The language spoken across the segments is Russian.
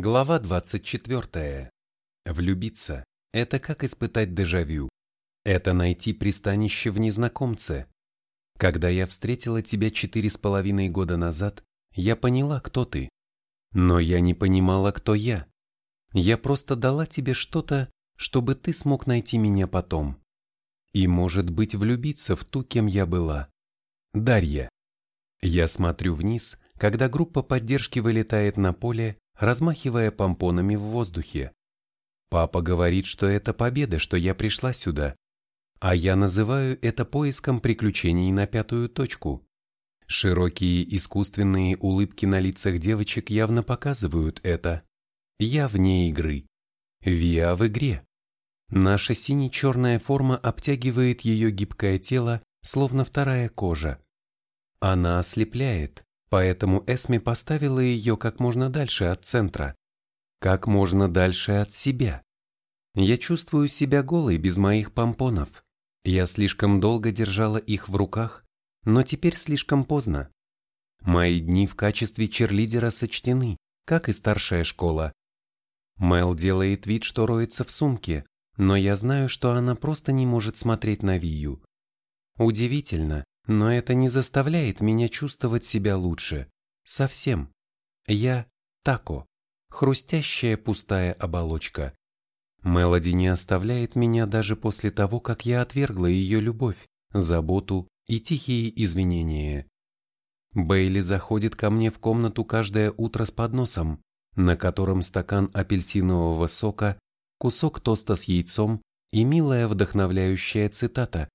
Глава 24. Влюбиться – это как испытать дежавю. Это найти пристанище в незнакомце. Когда я встретила тебя четыре с половиной года назад, я поняла, кто ты. Но я не понимала, кто я. Я просто дала тебе что-то, чтобы ты смог найти меня потом. И, может быть, влюбиться в ту, кем я была. Дарья. Я смотрю вниз, когда группа поддержки вылетает на поле размахивая помпонами в воздухе. Папа говорит, что это победа, что я пришла сюда, а я называю это поиском приключений на пятую точку. Широкие искусственные улыбки на лицах девочек явно показывают это. Я вне игры. Виа в игре. Наша сине-черная форма обтягивает ее гибкое тело, словно вторая кожа. Она ослепляет, Поэтому Эсми поставила ее как можно дальше от центра, как можно дальше от себя. Я чувствую себя голой без моих помпонов. Я слишком долго держала их в руках, но теперь слишком поздно. Мои дни в качестве черлидера сочтены, как и старшая школа. Мэл делает вид, что роется в сумке, но я знаю, что она просто не может смотреть на Вию. Удивительно, но это не заставляет меня чувствовать себя лучше. Совсем. Я тако, хрустящая пустая оболочка. Мелоди не оставляет меня даже после того, как я отвергла ее любовь, заботу и тихие извинения. Бейли заходит ко мне в комнату каждое утро с подносом, на котором стакан апельсинового сока, кусок тоста с яйцом и милая вдохновляющая цитата,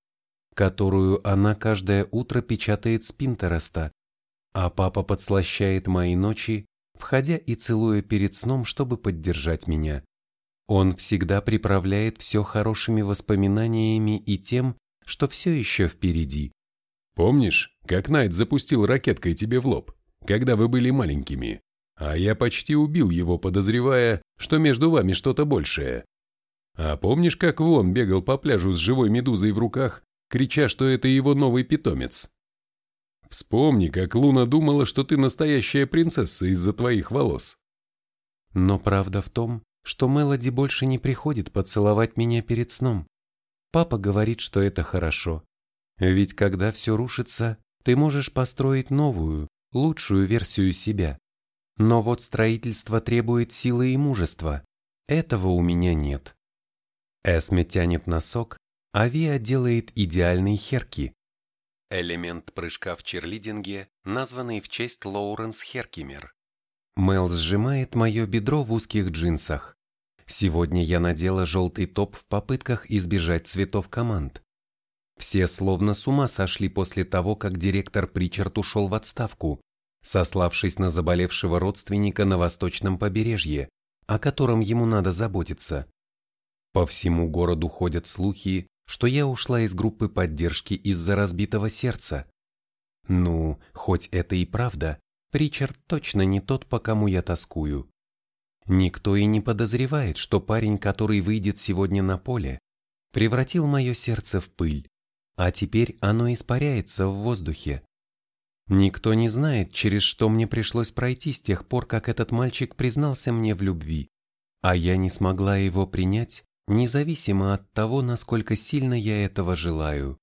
которую она каждое утро печатает с Пинтереста, а папа подслащает мои ночи, входя и целуя перед сном, чтобы поддержать меня. Он всегда приправляет все хорошими воспоминаниями и тем, что все еще впереди. Помнишь, как Найт запустил ракеткой тебе в лоб, когда вы были маленькими? А я почти убил его, подозревая, что между вами что-то большее. А помнишь, как Вон бегал по пляжу с живой медузой в руках крича, что это его новый питомец. Вспомни, как Луна думала, что ты настоящая принцесса из-за твоих волос. Но правда в том, что Мелоди больше не приходит поцеловать меня перед сном. Папа говорит, что это хорошо. Ведь когда все рушится, ты можешь построить новую, лучшую версию себя. Но вот строительство требует силы и мужества. Этого у меня нет. Эсме тянет носок, Авиа делает идеальный херки. Элемент прыжка в черлидинге, названный в честь Лоуренс Херкимер. Мел сжимает мое бедро в узких джинсах. Сегодня я надела желтый топ в попытках избежать цветов команд. Все словно с ума сошли после того, как директор Причард ушел в отставку, сославшись на заболевшего родственника на восточном побережье, о котором ему надо заботиться. По всему городу ходят слухи, что я ушла из группы поддержки из-за разбитого сердца. Ну, хоть это и правда, Причард точно не тот, по кому я тоскую. Никто и не подозревает, что парень, который выйдет сегодня на поле, превратил мое сердце в пыль, а теперь оно испаряется в воздухе. Никто не знает, через что мне пришлось пройти с тех пор, как этот мальчик признался мне в любви, а я не смогла его принять независимо от того, насколько сильно я этого желаю.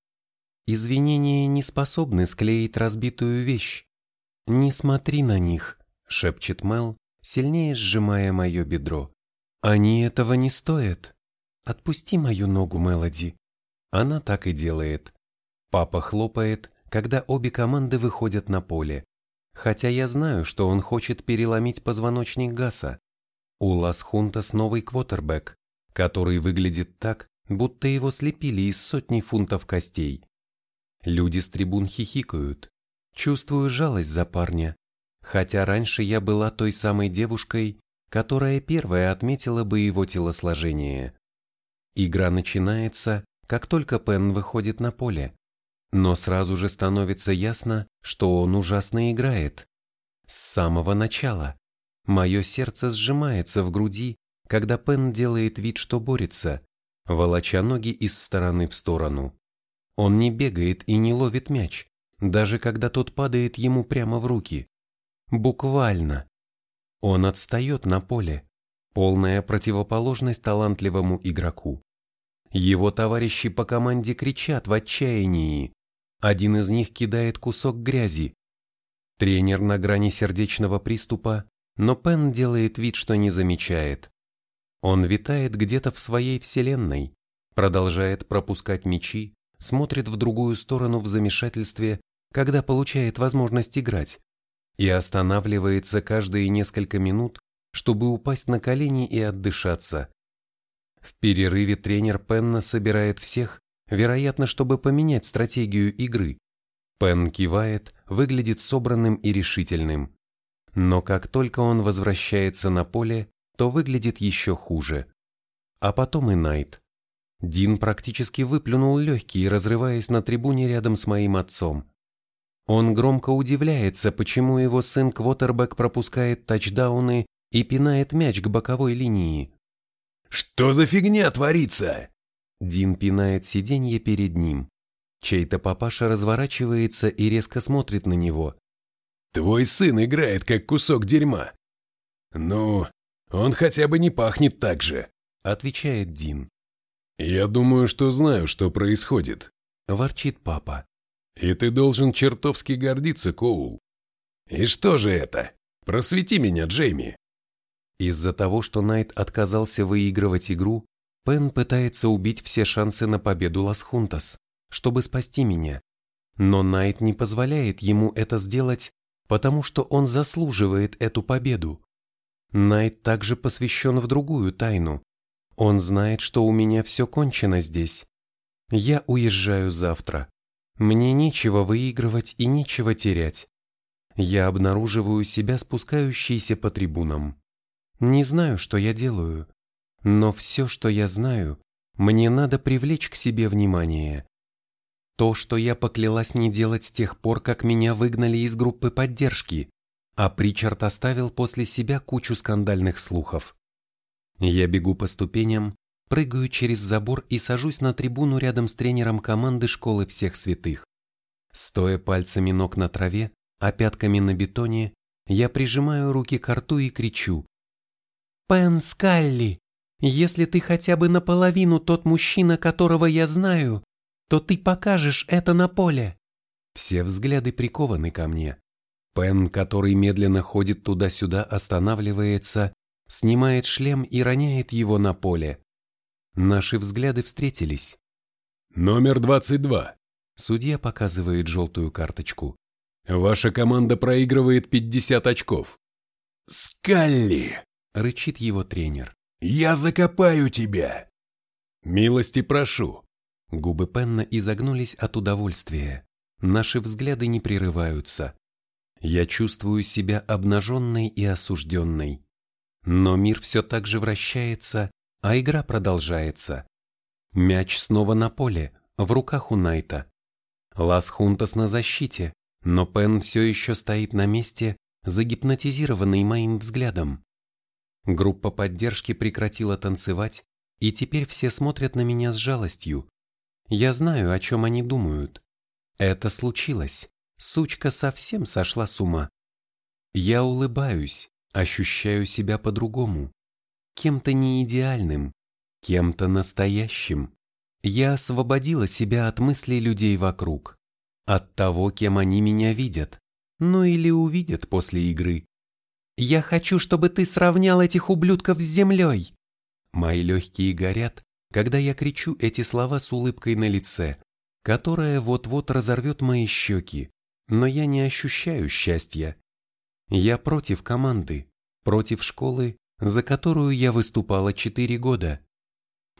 Извинения не способны склеить разбитую вещь. «Не смотри на них», — шепчет Мел, сильнее сжимая мое бедро. «Они этого не стоят. Отпусти мою ногу, Мелоди». Она так и делает. Папа хлопает, когда обе команды выходят на поле. Хотя я знаю, что он хочет переломить позвоночник Гаса. У Лас Хунтас новый квотербек, который выглядит так, будто его слепили из сотни фунтов костей. Люди с трибун хихикают. Чувствую жалость за парня, хотя раньше я была той самой девушкой, которая первая отметила бы его телосложение. Игра начинается, как только Пен выходит на поле, но сразу же становится ясно, что он ужасно играет. С самого начала. Мое сердце сжимается в груди, когда Пен делает вид, что борется, волоча ноги из стороны в сторону. Он не бегает и не ловит мяч, даже когда тот падает ему прямо в руки. Буквально. Он отстает на поле, полная противоположность талантливому игроку. Его товарищи по команде кричат в отчаянии. Один из них кидает кусок грязи. Тренер на грани сердечного приступа, но Пен делает вид, что не замечает. Он витает где-то в своей вселенной, продолжает пропускать мячи, смотрит в другую сторону в замешательстве, когда получает возможность играть, и останавливается каждые несколько минут, чтобы упасть на колени и отдышаться. В перерыве тренер Пенна собирает всех, вероятно, чтобы поменять стратегию игры. Пен кивает, выглядит собранным и решительным. Но как только он возвращается на поле, то выглядит еще хуже. А потом и Найт. Дин практически выплюнул легкие, разрываясь на трибуне рядом с моим отцом. Он громко удивляется, почему его сын Квотербек пропускает тачдауны и пинает мяч к боковой линии. «Что за фигня творится?» Дин пинает сиденье перед ним. Чей-то папаша разворачивается и резко смотрит на него. «Твой сын играет, как кусок дерьма». «Ну, он хотя бы не пахнет так же», — отвечает Дин. «Я думаю, что знаю, что происходит», — ворчит папа. «И ты должен чертовски гордиться, Коул». «И что же это? Просвети меня, Джейми». Из-за того, что Найт отказался выигрывать игру, Пен пытается убить все шансы на победу Лас-Хунтас, чтобы спасти меня. Но Найт не позволяет ему это сделать, потому что он заслуживает эту победу. Найт также посвящен в другую тайну. Он знает, что у меня все кончено здесь. Я уезжаю завтра. Мне нечего выигрывать и нечего терять. Я обнаруживаю себя спускающейся по трибунам. Не знаю, что я делаю, но все, что я знаю, мне надо привлечь к себе внимание. То, что я поклялась не делать с тех пор, как меня выгнали из группы поддержки, а Причард оставил после себя кучу скандальных слухов. Я бегу по ступеням, прыгаю через забор и сажусь на трибуну рядом с тренером команды школы всех святых. Стоя пальцами ног на траве, а пятками на бетоне, я прижимаю руки к рту и кричу Пен Скалли, если ты хотя бы наполовину тот мужчина, которого я знаю, то ты покажешь это на поле. Все взгляды прикованы ко мне. Пен, который медленно ходит туда-сюда, останавливается, снимает шлем и роняет его на поле. Наши взгляды встретились. «Номер 22», — судья показывает желтую карточку. «Ваша команда проигрывает 50 очков». «Скалли!» — рычит его тренер. «Я закопаю тебя!» «Милости прошу!» Губы Пенна изогнулись от удовольствия. Наши взгляды не прерываются. Я чувствую себя обнаженной и осужденной. Но мир все так же вращается, а игра продолжается. Мяч снова на поле, в руках у Найта. Лас Хунтас на защите, но Пен все еще стоит на месте, загипнотизированный моим взглядом. Группа поддержки прекратила танцевать, и теперь все смотрят на меня с жалостью. Я знаю, о чем они думают. Это случилось. Сучка совсем сошла с ума. Я улыбаюсь, ощущаю себя по-другому. Кем-то не идеальным, кем-то настоящим. Я освободила себя от мыслей людей вокруг. От того, кем они меня видят. Ну или увидят после игры. Я хочу, чтобы ты сравнял этих ублюдков с землей. Мои легкие горят, когда я кричу эти слова с улыбкой на лице, которая вот-вот разорвет мои щеки, но я не ощущаю счастья. Я против команды, против школы, за которую я выступала четыре года.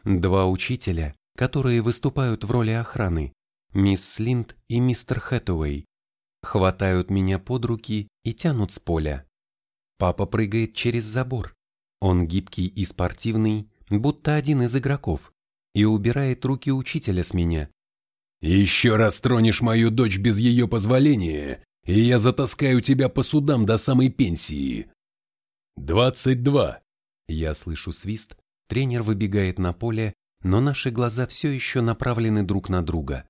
Два учителя, которые выступают в роли охраны, мисс Слинт и мистер Хэтэуэй, хватают меня под руки и тянут с поля. Папа прыгает через забор. Он гибкий и спортивный, будто один из игроков, и убирает руки учителя с меня. «Еще раз тронешь мою дочь без ее позволения, и я затаскаю тебя по судам до самой пенсии». «Двадцать два». Я слышу свист, тренер выбегает на поле, но наши глаза все еще направлены друг на друга.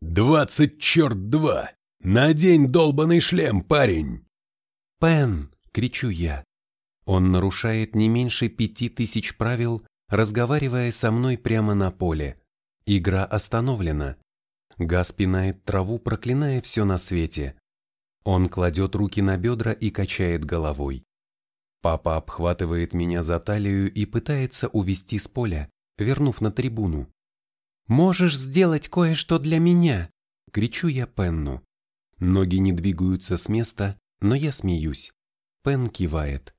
«Двадцать черт два! Надень долбанный шлем, парень!» «Пен!» — кричу я. Он нарушает не меньше пяти тысяч правил, разговаривая со мной прямо на поле. Игра остановлена. Газ пинает траву, проклиная все на свете. Он кладет руки на бедра и качает головой. Папа обхватывает меня за талию и пытается увести с поля, вернув на трибуну. «Можешь сделать кое-что для меня!» — кричу я Пенну. Ноги не двигаются с места, но я смеюсь. Пен кивает.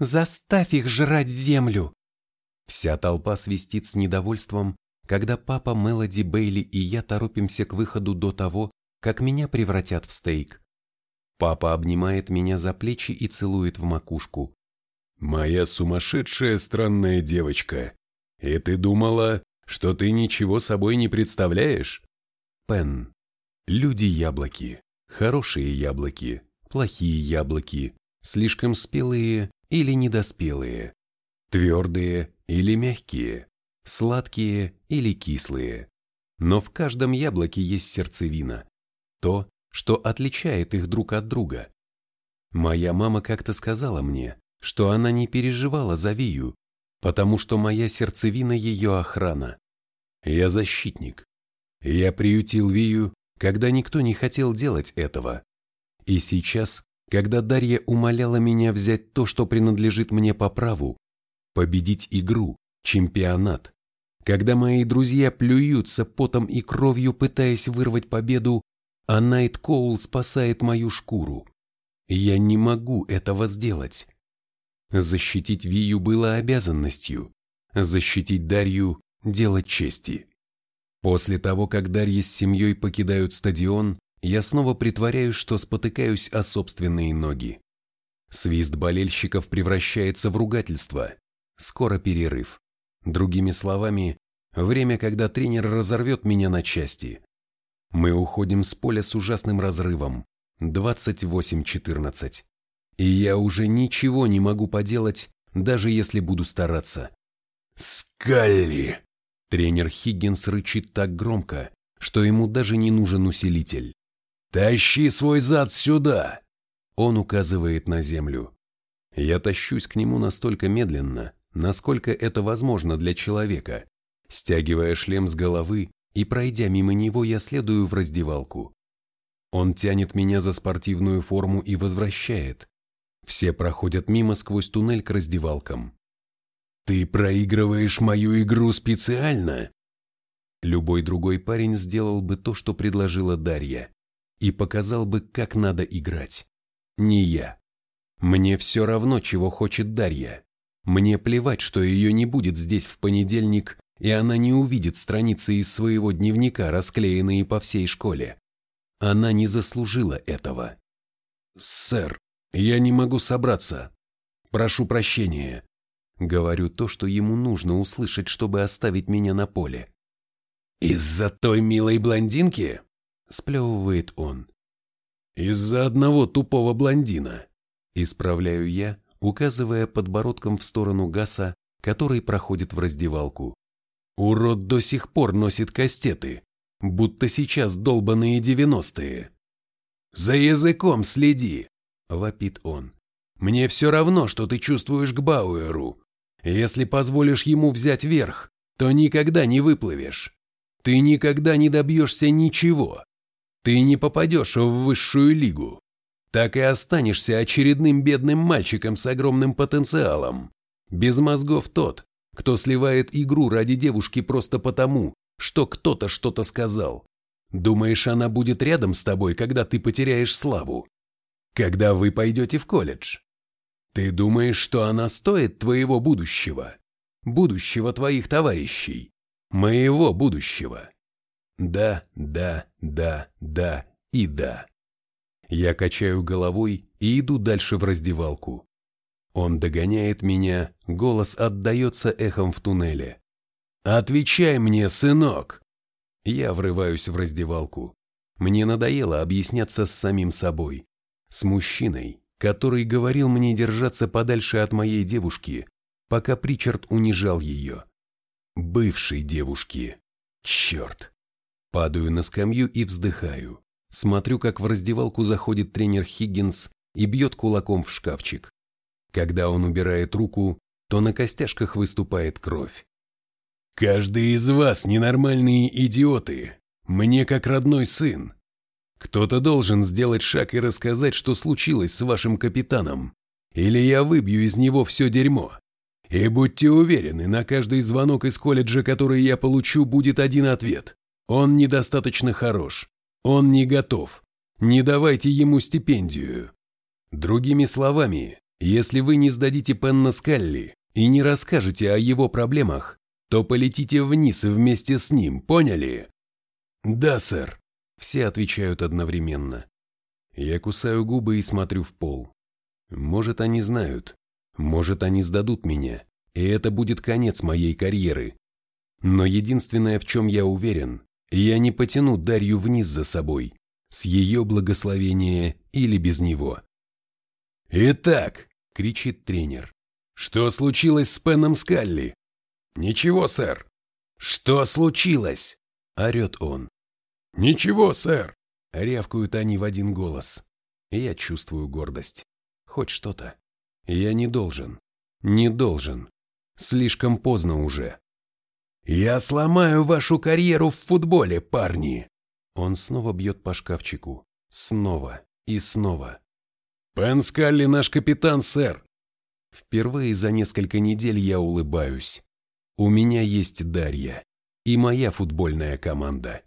«Заставь их жрать землю!» Вся толпа свистит с недовольством, когда папа, Мелоди, Бейли и я торопимся к выходу до того, как меня превратят в стейк. Папа обнимает меня за плечи и целует в макушку. «Моя сумасшедшая странная девочка. И ты думала, что ты ничего собой не представляешь?» Пен. Люди-яблоки. Хорошие яблоки. Плохие яблоки. Слишком спелые или недоспелые. Твердые или мягкие. Сладкие или кислые. Но в каждом яблоке есть сердцевина. То, что отличает их друг от друга. Моя мама как-то сказала мне, что она не переживала за Вию, потому что моя сердцевина ее охрана. Я защитник. Я приютил Вию, когда никто не хотел делать этого. И сейчас, когда Дарья умоляла меня взять то, что принадлежит мне по праву, победить игру, чемпионат, когда мои друзья плюются потом и кровью, пытаясь вырвать победу, а Найт Коул спасает мою шкуру. Я не могу этого сделать. Защитить Вию было обязанностью, защитить Дарью – дело чести. После того, как Дарья с семьей покидают стадион, я снова притворяюсь, что спотыкаюсь о собственные ноги. Свист болельщиков превращается в ругательство. Скоро перерыв. Другими словами, время, когда тренер разорвет меня на части. Мы уходим с поля с ужасным разрывом. 28-14. И я уже ничего не могу поделать, даже если буду стараться. «Скалли!» Тренер Хиггинс рычит так громко, что ему даже не нужен усилитель. «Тащи свой зад сюда!» Он указывает на землю. Я тащусь к нему настолько медленно, насколько это возможно для человека. Стягивая шлем с головы, и пройдя мимо него, я следую в раздевалку. Он тянет меня за спортивную форму и возвращает. Все проходят мимо сквозь туннель к раздевалкам. «Ты проигрываешь мою игру специально?» Любой другой парень сделал бы то, что предложила Дарья, и показал бы, как надо играть. Не я. Мне все равно, чего хочет Дарья. Мне плевать, что ее не будет здесь в понедельник и она не увидит страницы из своего дневника, расклеенные по всей школе. Она не заслужила этого. «Сэр, я не могу собраться. Прошу прощения». Говорю то, что ему нужно услышать, чтобы оставить меня на поле. «Из-за той милой блондинки?» – сплевывает он. «Из-за одного тупого блондина», – исправляю я, указывая подбородком в сторону Гаса, который проходит в раздевалку. Урод до сих пор носит кастеты, будто сейчас долбаные девяностые. «За языком следи!» – вопит он. «Мне все равно, что ты чувствуешь к Бауэру. Если позволишь ему взять верх, то никогда не выплывешь. Ты никогда не добьешься ничего. Ты не попадешь в высшую лигу. Так и останешься очередным бедным мальчиком с огромным потенциалом. Без мозгов тот, кто сливает игру ради девушки просто потому, что кто-то что-то сказал. Думаешь, она будет рядом с тобой, когда ты потеряешь славу? Когда вы пойдете в колледж? Ты думаешь, что она стоит твоего будущего? Будущего твоих товарищей? Моего будущего? Да, да, да, да и да. Я качаю головой и иду дальше в раздевалку. Он догоняет меня, голос отдается эхом в туннеле. «Отвечай мне, сынок!» Я врываюсь в раздевалку. Мне надоело объясняться с самим собой. С мужчиной, который говорил мне держаться подальше от моей девушки, пока Причард унижал ее. Бывшей девушки. Черт. Падаю на скамью и вздыхаю. Смотрю, как в раздевалку заходит тренер Хиггинс и бьет кулаком в шкафчик. Когда он убирает руку, то на костяшках выступает кровь. «Каждый из вас ненормальные идиоты. Мне как родной сын. Кто-то должен сделать шаг и рассказать, что случилось с вашим капитаном. Или я выбью из него все дерьмо. И будьте уверены, на каждый звонок из колледжа, который я получу, будет один ответ. Он недостаточно хорош. Он не готов. Не давайте ему стипендию. Другими словами, если вы не сдадите Пенна Скалли и не расскажете о его проблемах, то полетите вниз вместе с ним, поняли? Да, сэр. Все отвечают одновременно. Я кусаю губы и смотрю в пол. Может, они знают. Может, они сдадут меня, и это будет конец моей карьеры. Но единственное, в чем я уверен, я не потяну Дарью вниз за собой, с ее благословения или без него. «Итак», — кричит тренер, — «что случилось с Пеном Скалли?» «Ничего, сэр». «Что случилось?» — орет он. «Ничего, сэр», — рявкают они в один голос. Я чувствую гордость. Хоть что-то. Я не должен. Не должен. Слишком поздно уже. «Я сломаю вашу карьеру в футболе, парни!» Он снова бьет по шкафчику. Снова и снова. «Пен Скалли наш капитан, сэр!» Впервые за несколько недель я улыбаюсь. У меня есть Дарья и моя футбольная команда.